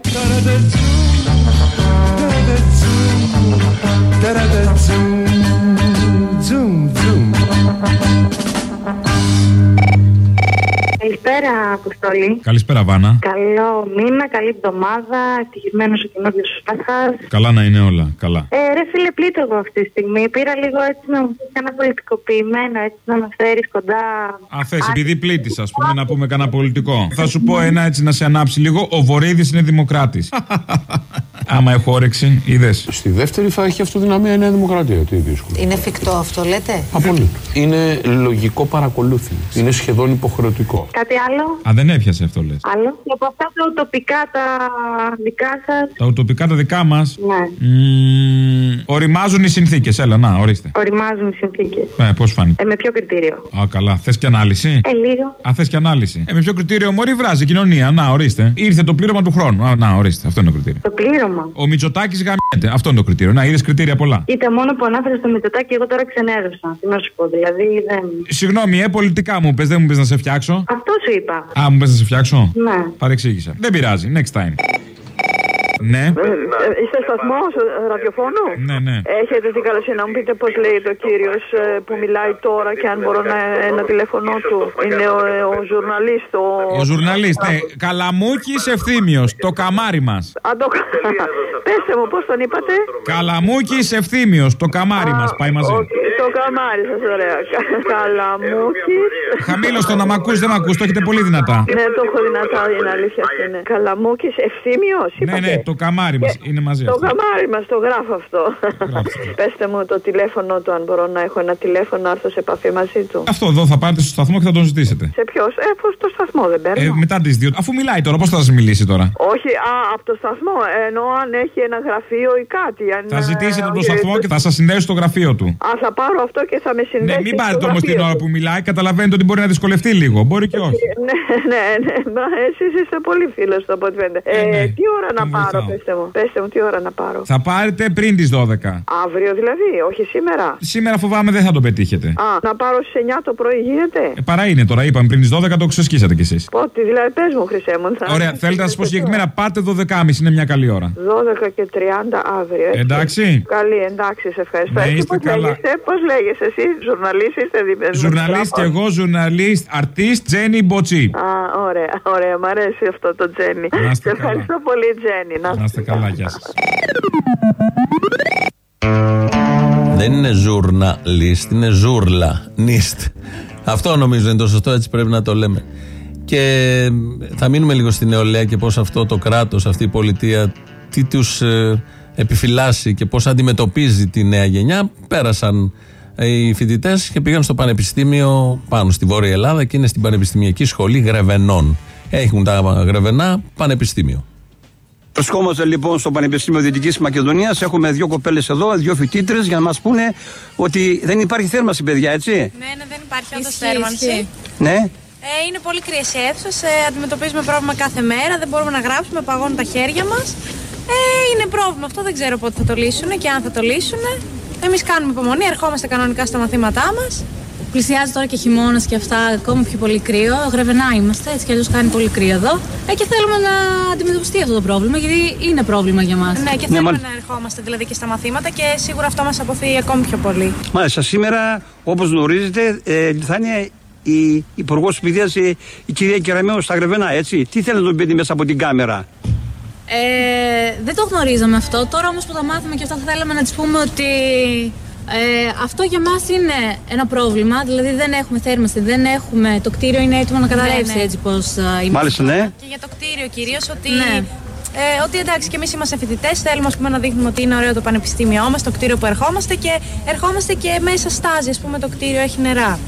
Καλησπέρα, Αποστολή. Καλησπέρα, Βάνα. Καλό μήνα, καλή εβδομάδα. Ευτυχισμένος ο καινούριο Πάσχα. Καλά να είναι όλα. Καλά. Ε, ρε φίλε, πλήττω εγώ αυτή τη στιγμή. Πήρα λίγο έτσι να μου πεις ένα πολιτικοποιημένο, έτσι να με φέρεις κοντά. Α, θες, επειδή πλήττεις, ας πούμε, να πούμε κανένα πολιτικό. Θα σου πω ένα έτσι να σε ανάψει λίγο. Ο Βορύδης είναι δημοκράτης. Άμα έχω όρεξη, είδες. Στη δεύτερη θα έχει αυτοδυναμία η Νέα Δημοκρατία. Τι δύσκολο. Είναι εφικτό αυτό, λέτε; Απολύτως. Είναι λογικό παρακολούθημα. Είναι σχεδόν υποχρεωτικό. Κάτι άλλο. Α, δεν έπιασε αυτό λες. Άλλο. Και από αυτά τα τοπικά τα δικά σας. Τα ουτοπικά τα δικά μας. Ναι. οριμάζουν οι συνθήκες. Έλα, να, ορίστε. Οριμάζουν οι συνθήκες. Ε, πώς φάνηκε. Ε, με ποιο κριτήριο; Α, καλά. Θες και ανάλυση; Ε, λίγο. Α, θες και ανάλυση. Ε, με ποιο κριτήριο μωρή βράζει η κοινωνία; Να, ορίστε. Ήρθε το πλήρωμα του χρόνου. Α, να, ορίστε. Αυτό είναι το κριτήριο. Το πλήρωμα; Ο Μητσοτάκης γαμιέται. Αυτό είναι το κριτήριο. Να, είδες κριτήρια πολλά. Είτε μόνο που ανάφερε στο Μητσοτάκι, εγώ τώρα ξενέρωσα. Τι να σου πω, δηλαδή δεν. Συγγνώμη, ε, πολιτικά μου πες, δεν μου πε να σε φτιάξω. Αυτός σου είπα. Α, μου πες να σε φτιάξω; Ναι. Παρεξήγησα. Δεν πειράζει. Next time. Ναι. Είστε σταθμός ραδιοφώνου; Ναι, ναι. Έχετε την καλοσύνη να μου πείτε πώς λέει το κύριος που μιλάει τώρα και αν μπορώ να ένα τηλέφωνο του. Είναι ο, ε, ο ζουρναλίστ. Ο, Ο ζουρναλίστ, ναι. Καλαμούκης ευθύμιος. Το καμάρι μας. Α, το... Πέστε μου, πώς τον είπατε; Καλαμούκης ευθύμιος. Το καμάρι μας. Πάει μαζί. Το καμάρι σας, ωραία. Καλαμούκη. Χαμήλωστο να μ' ακούς, δεν μ' ακούς, το έχετε πολύ δυνατά. Ναι, το έχω δυνατά, είναι αλήθεια αυτή. Ναι. Καλαμούκη ευθύμιος, Ναι, ναι, το καμάρι μας είναι μαζί. Το αυτό. καμάρι μας, το γράφω αυτό. Πετε μου το τηλέφωνο του, αν μπορώ να έχω ένα τηλέφωνο να έρθω σε επαφή μαζί του. Αυτό εδώ θα πάρετε στο σταθμό και θα τον ζητήσετε. Σε ποιος, ε, πώς το σταθμό δεν παίρνω. Ε, μετά τις δύο. Αφού μιλάει τώρα, πώς θα σας μιλήσει τώρα; Όχι, α, από το σταθμό. Εννοώ αν έχει ένα γραφείο ή κάτι. Αν, Θα ζητήσετε ε, το όχι, σταθμό και θα σας συνδέσει στο γραφείο του. Α, θα πάω πάρω αυτό και θα με συνδέσει. Ναι, μην στο πάρετε όμως την γραφείο ώρα του. που μιλάει. Καταλαβαίνετε ότι μπορεί να δυσκολευτεί λίγο. Μπορεί και όχι. Ναι, ναι, ναι. Μα εσείς είστε πολύ φίλος του από ό,τι φαίνεται. Ε, ναι. τι ώρα να πάρω, πέστε μου. Πέστε μου, τι ώρα να πάρω. Θα πάρετε πριν τις 12. Αύριο δηλαδή, όχι σήμερα. Σήμερα φοβάμαι δεν θα το πετύχετε. Α, να πάρω στις 9 το πρωί γίνεται; Ε, παρά είναι τώρα, είπαμε πριν τις 12, το ξεσκίσατε κι εσείς. Πότε, δηλαδή, πες μου, Χρυσέ μου. Θα... Ωραία, θέλετε να σας πω συγκεκριμένα, πάτε 12.30, είναι μια καλή ώρα. 12 και 30 αύριο. έτσι. Εντάξει. Καλή, εντάξει, σε ευχαριστώ. Ναι, Εσύ είστε πώς καλά. λέγεσαι, πώς λέγεσαι εσύ, ζουρναλίστ είστε δίπλα. Ζουρναλίστ και εγώ, ζουρναλίστ, αρτίστ, Τζένι Μποτσί. Α, ωραία, ωραία, μ' αρέσει αυτό το Τζένι. Να είστε Σε καλά. ευχαριστώ πολύ, Τζένι. Να Να είστε καλά, γεια σας. Δεν είναι ζουρναλίστ, είναι ζούρλα. Νίστ. Αυτό νομίζω είναι το σωστό, έτσι πρέπει να το λέμε. Και θα μείνουμε λίγο στη νεολαία και πώς αυτό το κράτος, αυτή η πολιτεία, τι τους ε, επιφυλάσσει και πώς αντιμετωπίζει τη νέα γενιά. Πέρασαν ε, οι φοιτητές και πήγαν στο Πανεπιστήμιο πάνω στη Βόρεια Ελλάδα και είναι στην Πανεπιστημιακή Σχολή Γρεβενών. Έχουν τα Γρεβενά Πανεπιστήμιο. Βρισκόμαστε λοιπόν στο Πανεπιστήμιο Δυτικής Μακεδονίας. Έχουμε δύο κοπέλες εδώ, δύο φοιτήτρες, για να μας πούνε ότι δεν υπάρχει θέρμανση, παιδιά, έτσι; Ναι, ναι, δεν υπάρχει όντως θέρμανση. Ναι. Ε, είναι πολύ κρύες οι αίθουσες. Ε, αντιμετωπίζουμε πρόβλημα κάθε μέρα. Δεν μπορούμε να γράψουμε, παγώνουν τα χέρια μας. Ε, είναι πρόβλημα αυτό. Δεν ξέρω πότε θα το λύσουν και αν θα το λύσουν. Εμείς κάνουμε υπομονή, ερχόμαστε κανονικά στα μαθήματά μας. Πλησιάζει τώρα και χειμώνας και αυτά, ακόμα πιο πολύ κρύο. Γρεβενά είμαστε, έτσι κι αλλιώς κάνει πολύ κρύο εδώ. Ε, και θέλουμε να αντιμετωπιστεί αυτό το πρόβλημα, γιατί είναι πρόβλημα για μας. Ναι, και θέλουμε να ερχόμαστε δηλαδή και στα μαθήματα και σίγουρα αυτό μας αποθεί ακόμη πιο πολύ. Μάλιστα, σήμερα, όπως γνωρίζετε, ε, θα είναι η Υπουργός Παιδείας, η, η κυρία Κεραμέο στα Γρεβενά, έτσι. Τι θέλει να τον πει μέσα από την κάμερα; Ε, δεν το γνωρίζαμε αυτό. Τώρα όμως που το μάθαμε και αυτό θα θέλαμε να της πούμε ότι ε, αυτό για μας είναι ένα πρόβλημα. Δηλαδή δεν έχουμε θέρμανση, δεν έχουμε. Το κτίριο είναι έτοιμο να καταρρεύσει Ναι, ναι. έτσι πώ είμαστε. Μάλιστα, ναι. Και για το κτίριο κυρίως ότι. Ναι. Ε, ότι εντάξει και εμείς είμαστε φοιτητές, θέλουμε ας πούμε, να δείχνουμε ότι είναι ωραίο το πανεπιστήμιό μας, το κτίριο που ερχόμαστε και ερχόμαστε και μέσα στάζει. Α πούμε, το κτίριο έχει νερά.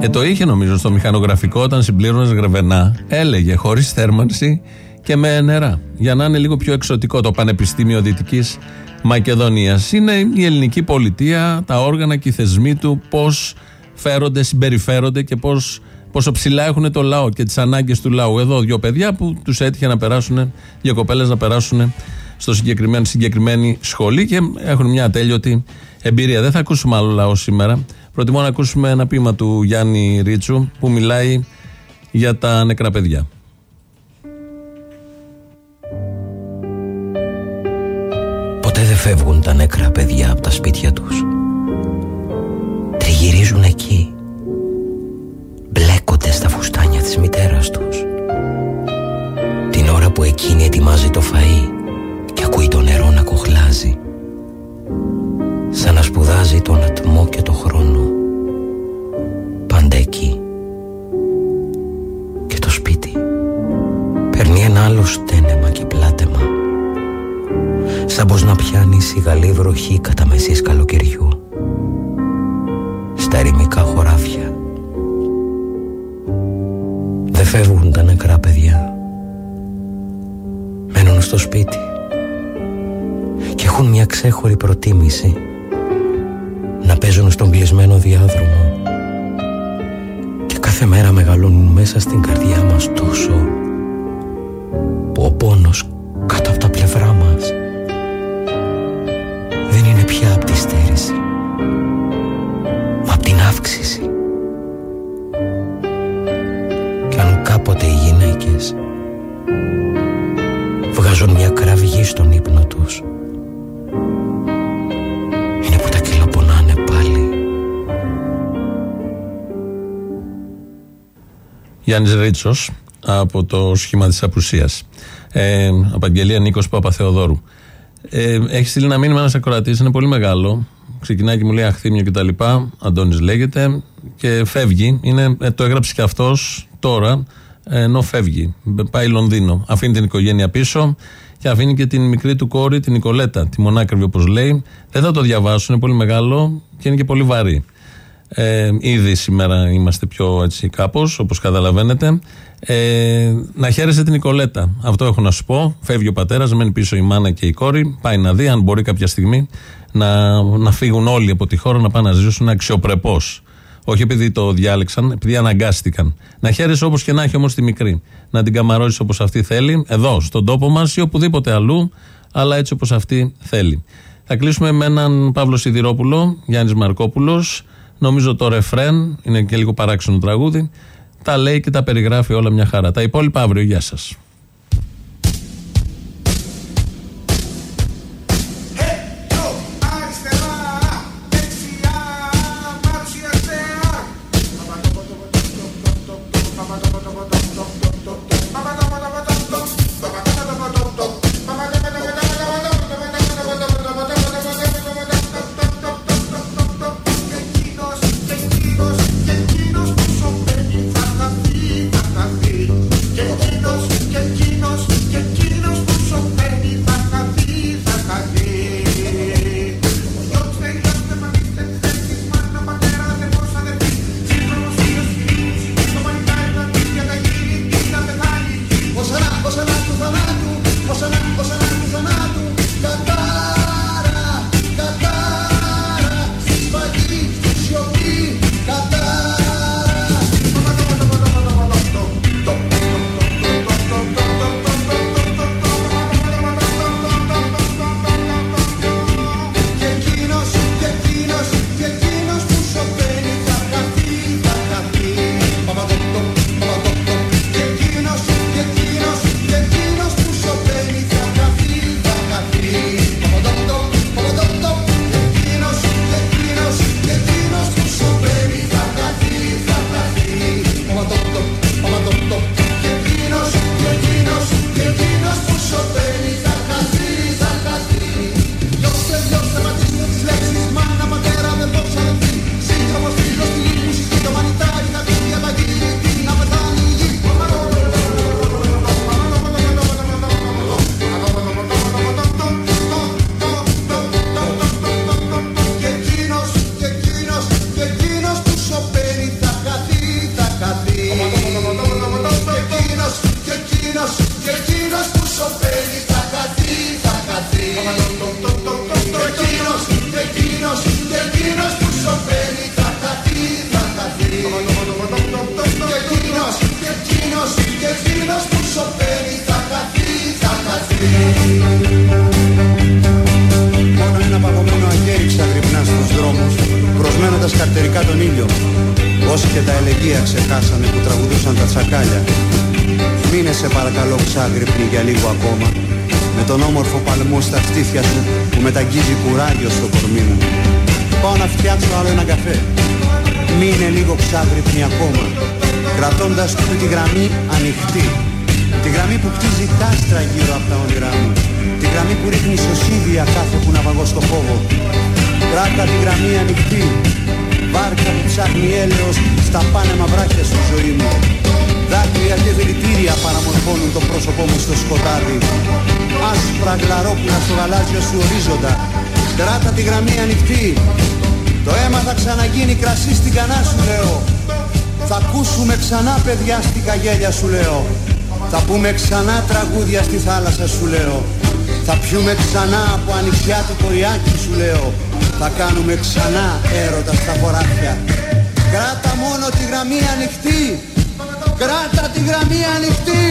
Ε, το είχε νομίζω στο μηχανογραφικό όταν συμπλήρωνες γρεβενά. Έλεγε χωρίς θέρμανση και με νερά. Για να είναι λίγο πιο εξωτικό το Πανεπιστήμιο Δυτικής Μακεδονίας. Είναι η ελληνική πολιτεία, τα όργανα και οι θεσμοί του, πώς φέρονται, συμπεριφέρονται και πώς, πόσο ψηλά έχουν το λαό και τις ανάγκες του λαού. Εδώ δύο παιδιά που τους έτυχε να περάσουν, δύο κοπέλες να περάσουν στο συγκεκριμένο, συγκεκριμένη σχολή και έχουν μια ατέλειωτη εμπειρία. Δεν θα ακούσουμε άλλο λαό σήμερα. Προτιμώ να ακούσουμε ένα ποίημα του Γιάννη Ρίτσου που μιλάει για τα νεκρά παιδιά. Δεν φεύγουν τα νεκρά παιδιά από τα σπίτια τους. Τριγυρίζουν εκεί. Μπλέκονται στα φουστάνια της μητέρας τους. Την ώρα που εκείνη ετοιμάζει το φαΐ και ακούει το νερό να κοχλάζει. Σαν να σπουδάζει τον ατμό και το χρόνο. Πάντα εκεί. Και το σπίτι παίρνει ένα άλλο στένεμα και πλάτεμα σαν πως να πιάνει σιγαλή βροχή κατά μεσής καλοκαιριού. Στα ερημικά χωράφια. Δεν φεύγουν τα νεκρά παιδιά. Μένουν στο σπίτι. Και έχουν μια ξέχωρη προτίμηση. Να παίζουν στον κλεισμένο διάδρομο. Και κάθε μέρα μεγαλώνουν μέσα στην καρδιά μας τόσο που ο πόνος κάτω από τα πλευρά βγάζουν μια κραυγή στον ύπνο τους είναι που τα κυλοπονάνε πάλι Γιάννης Ρίτσος από το σχήμα της απουσίας. Ε, απαγγελία Νίκος Παπαθεοδόρου. Ε, έχεις στείλει ένα μήνυμα ένας ακροατής, είναι πολύ μεγάλο. Ξεκινάει και μου λέει Αχθήμιο και τα λοιπά. Αντώνης λέγεται και φεύγει. Είναι, ε, το έγραψε και αυτός τώρα, ε, ενώ φεύγει. Πάει Λονδίνο. Αφήνει την οικογένεια πίσω και αφήνει και την μικρή του κόρη, την Νικολέτα, τη μονάκριβη όπως λέει. Δεν θα το διαβάσω, είναι πολύ μεγάλο και είναι και πολύ βαρύ. Ε, ήδη σήμερα είμαστε πιο έτσι κάπως όπως καταλαβαίνετε ε, να χαίρεσαι την Νικολέτα αυτό έχω να σου πω φεύγει ο πατέρας μένει πίσω η μάνα και η κόρη πάει να δει αν μπορεί κάποια στιγμή να, να φύγουν όλοι από τη χώρα να πάνε να ζήσουν αξιοπρεπώς όχι επειδή το διάλεξαν, επειδή αναγκάστηκαν. Να χαίρεσαι όπως και να έχει όμως τη μικρή. Να την καμαρώσεις όπως αυτή θέλει, εδώ, στον τόπο μας ή οπουδήποτε αλλού, αλλά έτσι όπως αυτή θέλει. Θα κλείσουμε με έναν Παύλο Σιδηρόπουλο, Γιάννης Μαρκόπουλος. Νομίζω το ρεφρέν, είναι και λίγο παράξενο τραγούδι. Τα λέει και τα περιγράφει όλα μια χαρά. Τα υπόλοιπα αύριο. Γεια σας. Και τα ελεγεία ξεχάσανε που τραγουδούσαν τα τσακάλια. Μείνε σε παρακαλώ ξάγρυπνη για λίγο ακόμα. Με τον όμορφο παλμό στα στήθια σου Που μεταγγίζει κουράγιο στο κορμί μου. Πάω να φτιάξω άλλο ένα καφέ. Μείνε λίγο ξάγρυπνη ακόμα. Κρατώντας του τη γραμμή ανοιχτή. Τη γραμμή που κτίζει κάστρα γύρω από τα όνειρά μου. Τη γραμμή που ρίχνει σωσίδια κάθε που να βαγώ στο φόβο. Κράτα τη γραμμή ανοιχτή Βάρκα που ψάχνει έλεος στα πάνεμα βράχια σου ζωή μου. Δάκρυα και δηλητήρια παραμορφώνουν το πρόσωπό μου στο σκοτάδι. Άσπρα γλαρόπουλα στο γαλάζιο σου ορίζοντα. Κράτα τη γραμμή ανοιχτή. Το αίμα θα ξαναγίνει κρασί στην κανά σου λέω. Θα ακούσουμε ξανά παιδιά στην καγέλια σου λέω. Θα πούμε ξανά τραγούδια στη θάλασσα σου λέω Θα πιούμε ξανά από ανοιξιάτικο ριάκι σου λέω. Θα κάνουμε ξανά έρωτα στα χωράφια. Κράτα μόνο τη γραμμή ανοιχτή. Κράτα τη γραμμή ανοιχτή